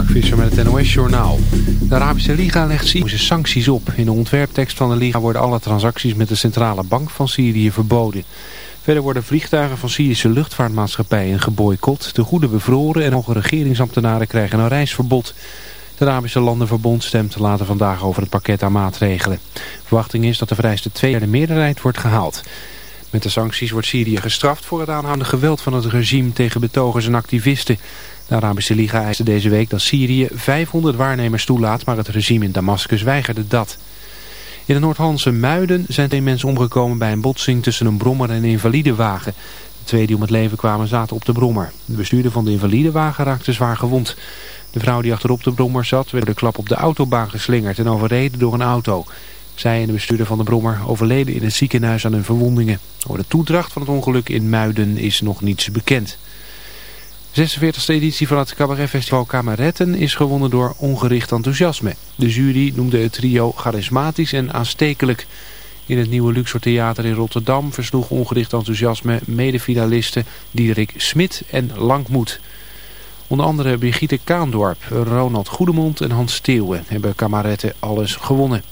Mark Visser met het NOS-journaal. De Arabische Liga legt Syrische sancties op. In de ontwerptekst van de Liga worden alle transacties met de centrale bank van Syrië verboden. Verder worden vliegtuigen van Syrische luchtvaartmaatschappijen geboycott, de goede bevroren en hoge regeringsambtenaren krijgen een reisverbod. De Arabische Landenverbond stemt later vandaag over het pakket aan maatregelen. Verwachting is dat de vereiste tweede meerderheid wordt gehaald. Met de sancties wordt Syrië gestraft voor het aanhoudende geweld van het regime tegen betogers en activisten. De Arabische Liga eiste deze week dat Syrië 500 waarnemers toelaat, maar het regime in Damascus weigerde dat. In de Noord-Hollandse Muiden zijn twee mensen omgekomen bij een botsing tussen een brommer en een invalidewagen. De twee die om het leven kwamen zaten op de brommer. De bestuurder van de invalidewagen raakte zwaar gewond. De vrouw die achterop de brommer zat werd de klap op de autobaan geslingerd en overreden door een auto. Zij en de bestuurder van de brommer overleden in het ziekenhuis aan hun verwondingen. Over de toedracht van het ongeluk in Muiden is nog niets bekend. De 46e editie van het cabaretfestival Kameretten is gewonnen door ongericht enthousiasme. De jury noemde het trio charismatisch en aanstekelijk. In het nieuwe Luxor Theater in Rotterdam versloeg ongericht enthousiasme medefinalisten Diederik Smit en Langmoed. Onder andere Brigitte Kaandorp, Ronald Goedemond en Hans Steeuwen hebben Kameretten alles gewonnen.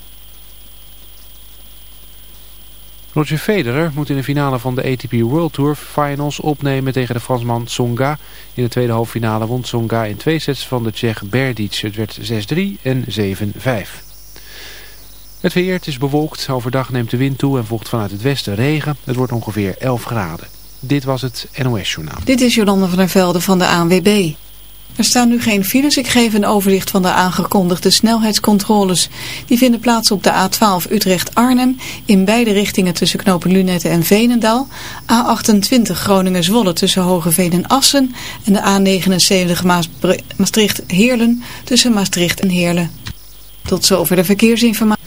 Roger Federer moet in de finale van de ATP World Tour Finals opnemen tegen de Fransman Tsonga. In de tweede halffinale won Tsonga in twee sets van de Tsjech Berdic. Het werd 6-3 en 7-5. Het weer, is bewolkt. Overdag neemt de wind toe en volgt vanuit het westen regen. Het wordt ongeveer 11 graden. Dit was het NOS Journaal. Dit is Jolanda van der Velde van de ANWB. Er staan nu geen files. Ik geef een overzicht van de aangekondigde snelheidscontroles. Die vinden plaats op de A12 Utrecht-Arnhem in beide richtingen tussen knopen Lunette en Veenendaal. A28 Groningen-Zwolle tussen Hogeveen en Assen. En de A79 Maastricht-Heerlen tussen Maastricht en Heerlen. Tot zover de verkeersinformatie.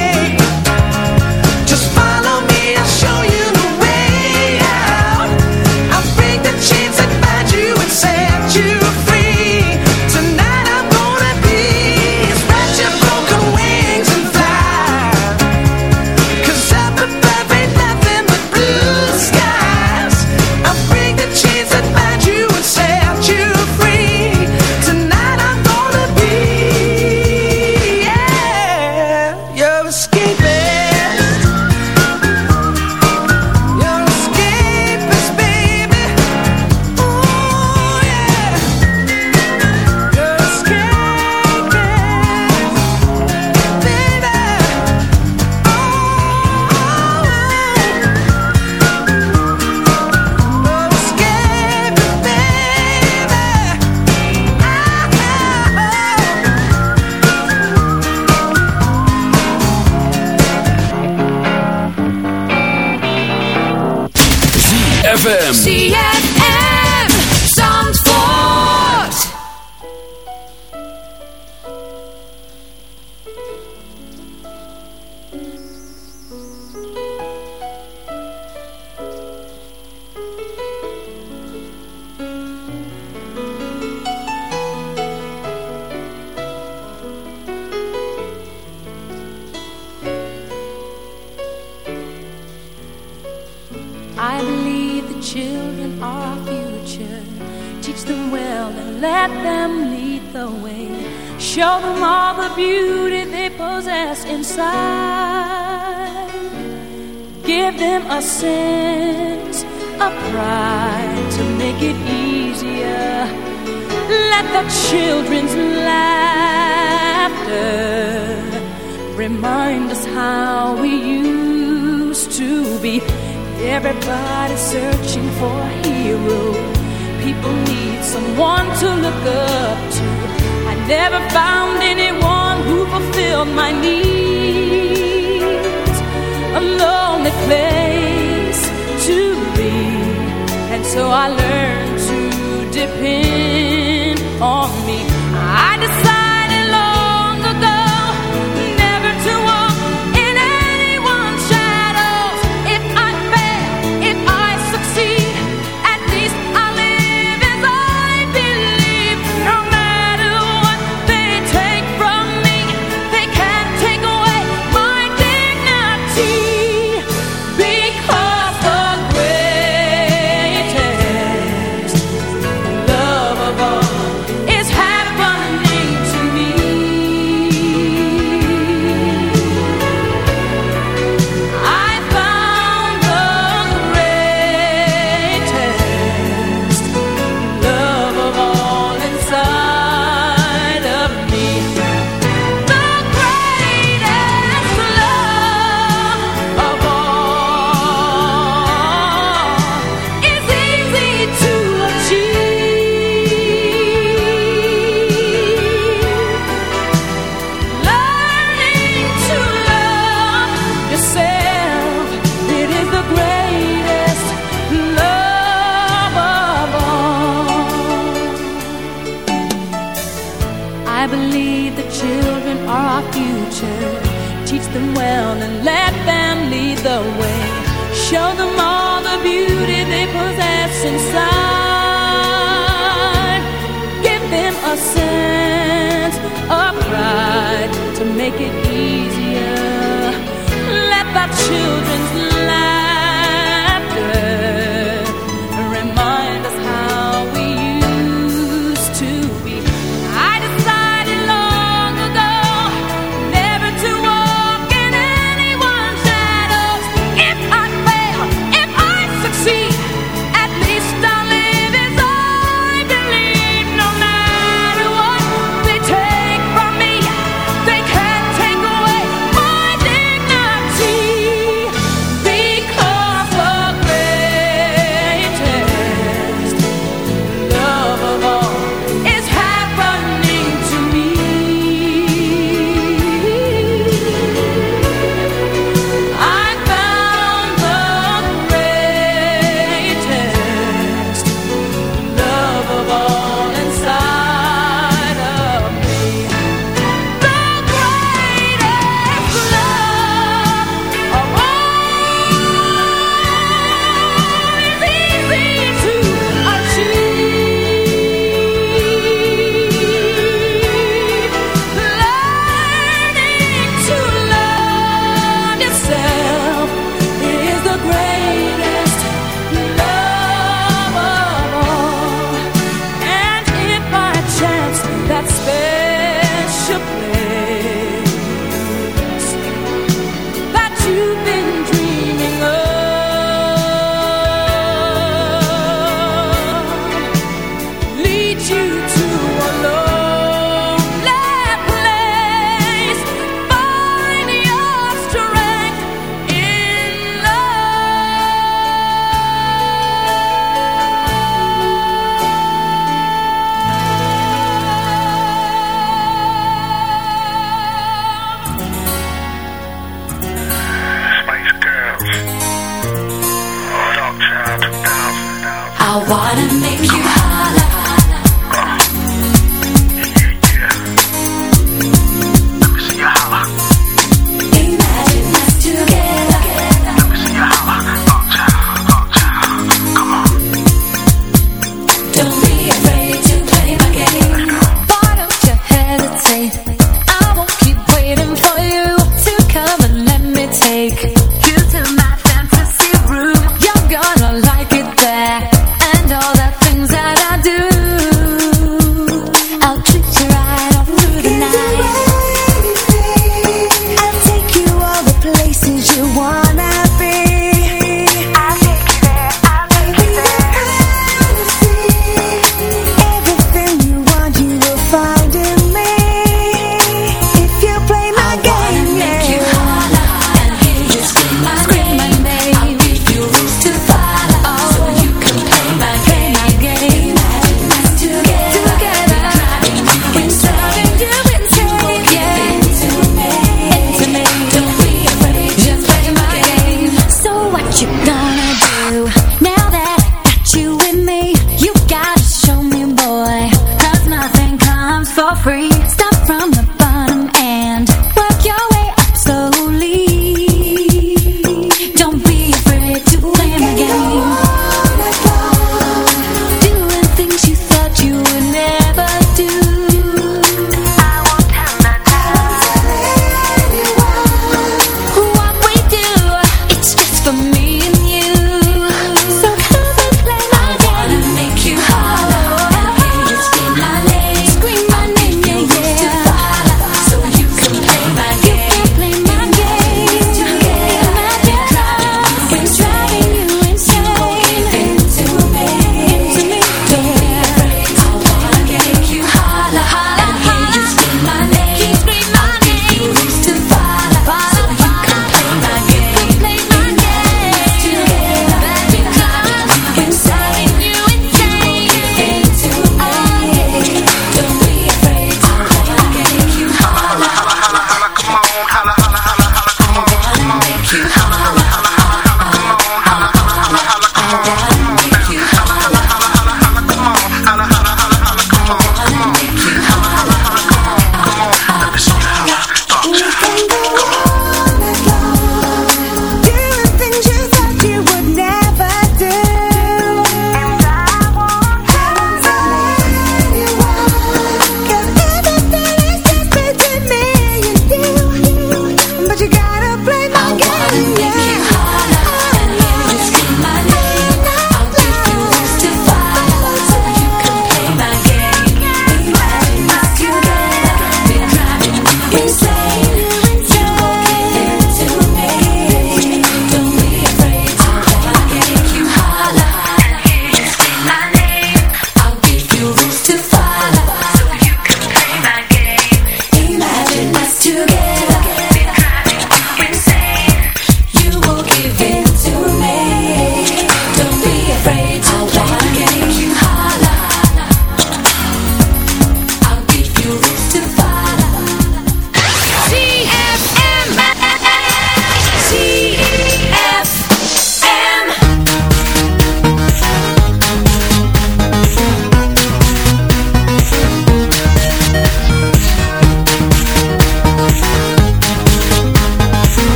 ZFM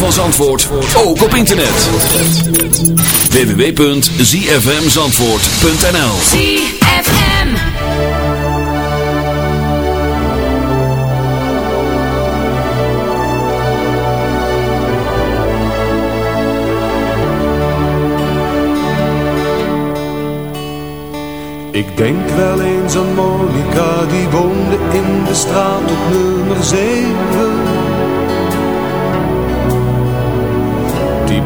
van Zandvoort ook op internet. www.zfmzandvoort.nl ZFM. Ik denk wel eens aan Monica, die woonde in de straat op nummer 7.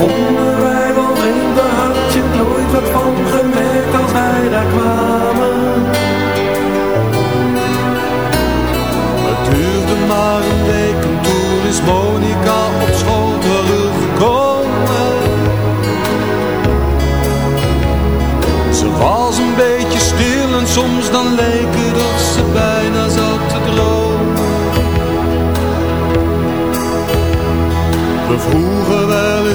Vonden wij nog in de hartje nooit wat van gemerkt als wij daar kwamen. Het duurde maar een week en toen is Monica op school teruggekomen. Ze was een beetje stil en soms dan leek het dat ze bijna zat te dromen. We vroegen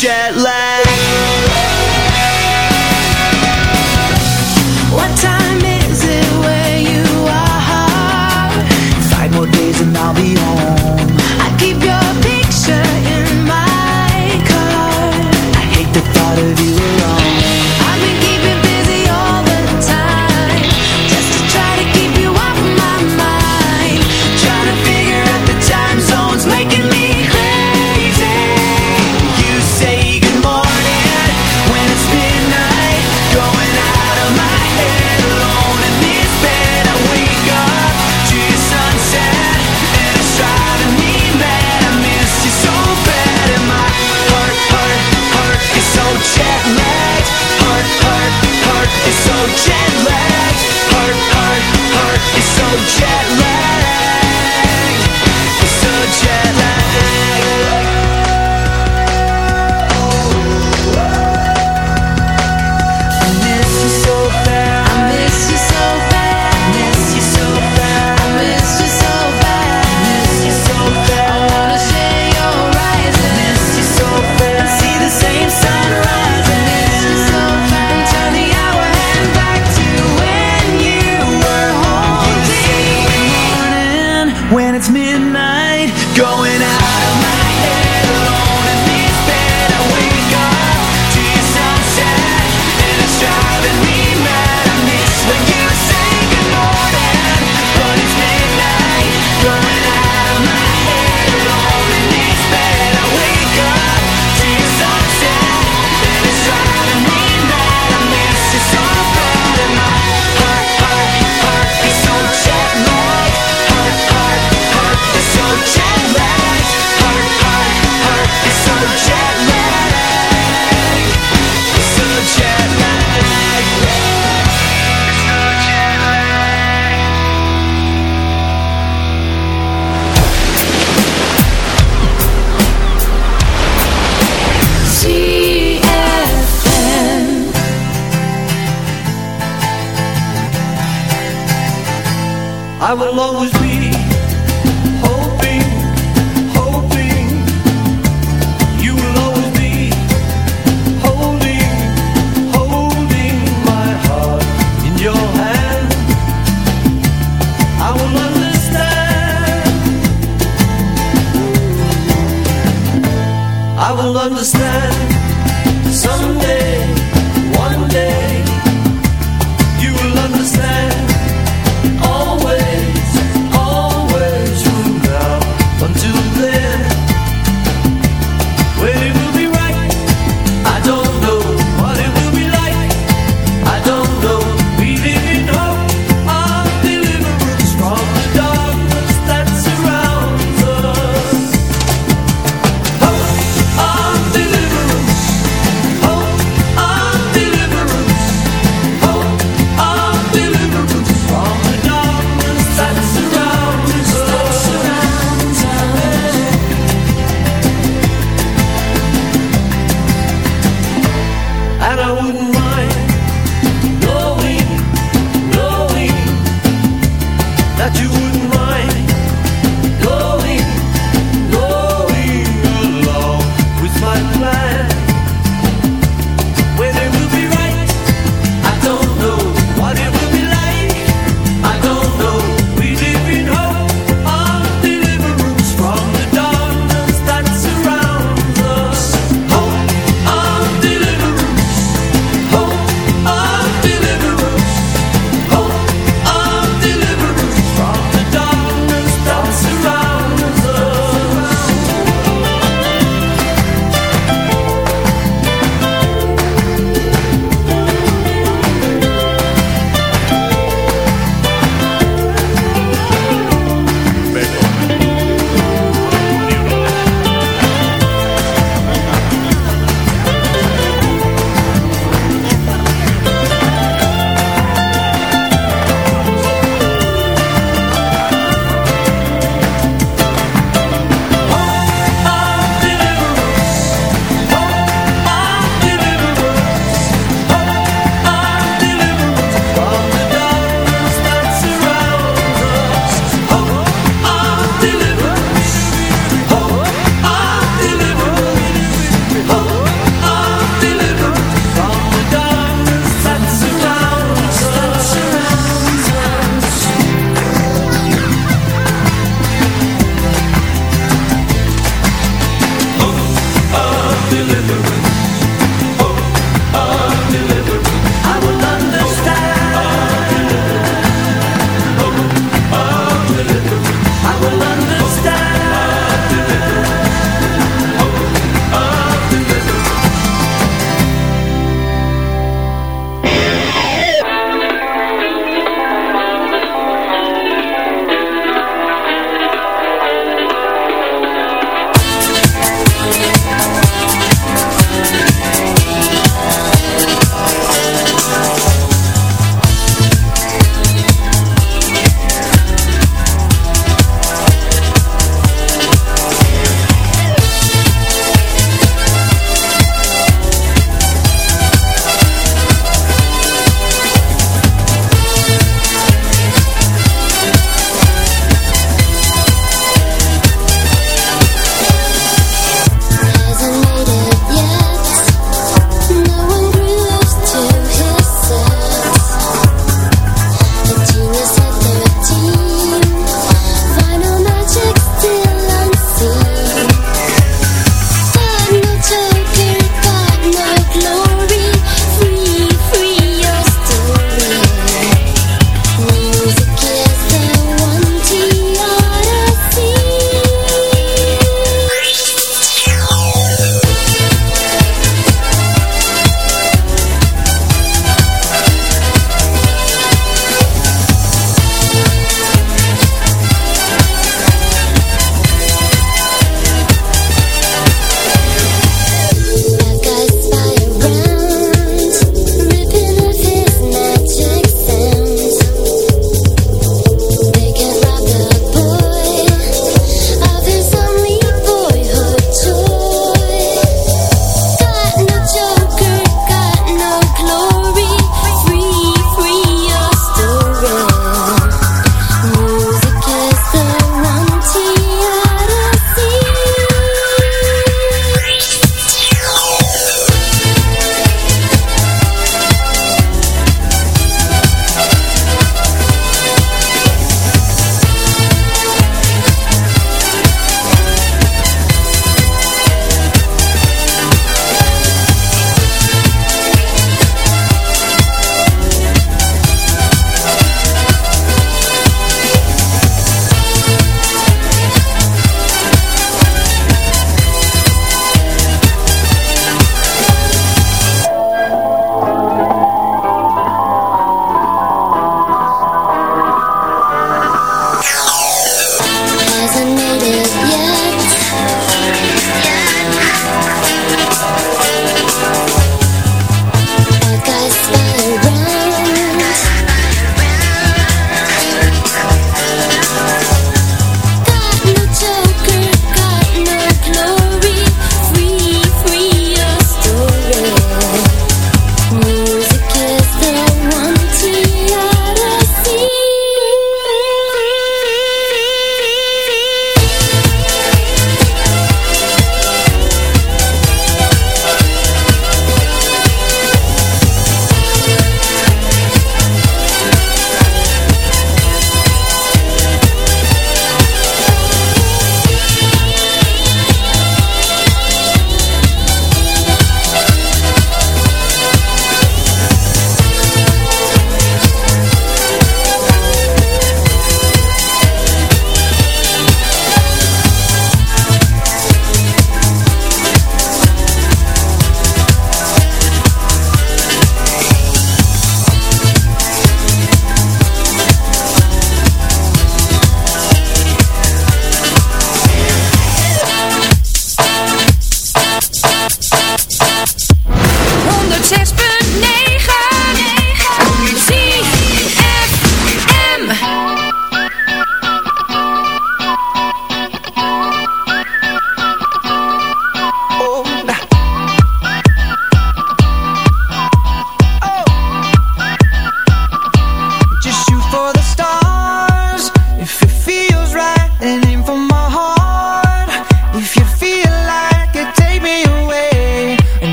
jet lag.